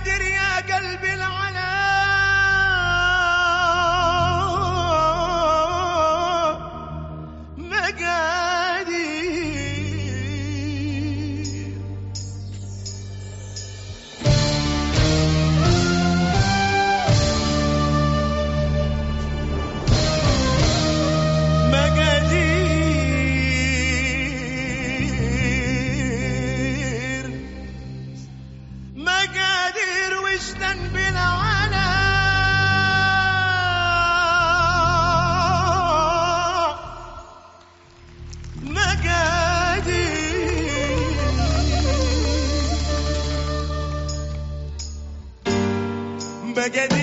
غادر يا قلبي العلا. ما تستنبذ على. مقادير مقادير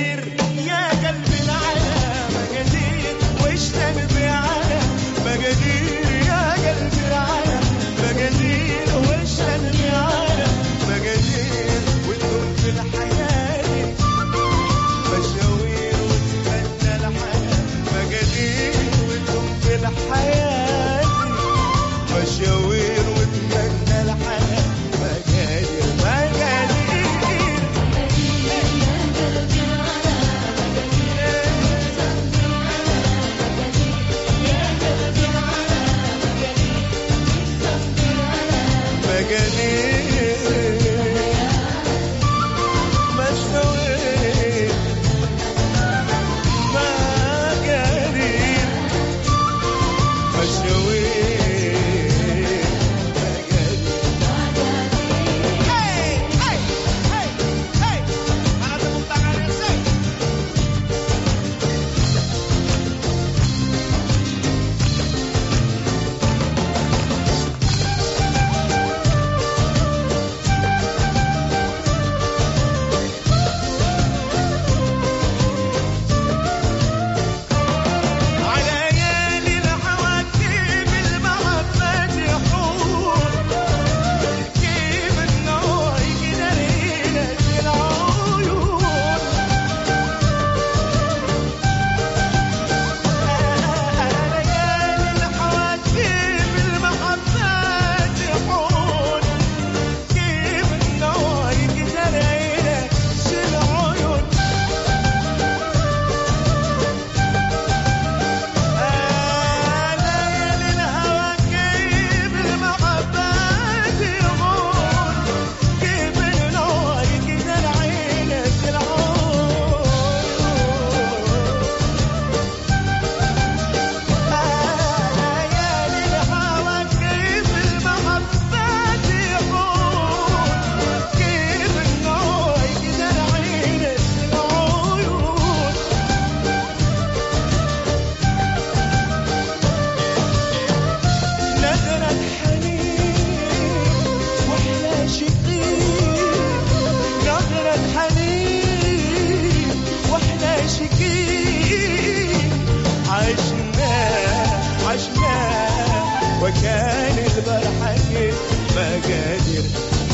وكان البرحك ما مقادير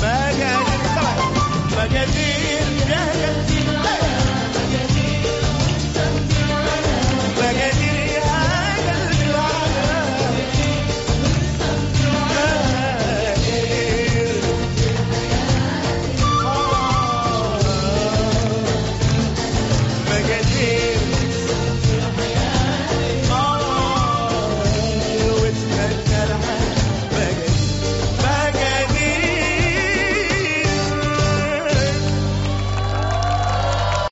مقادير قادر مقادير قادر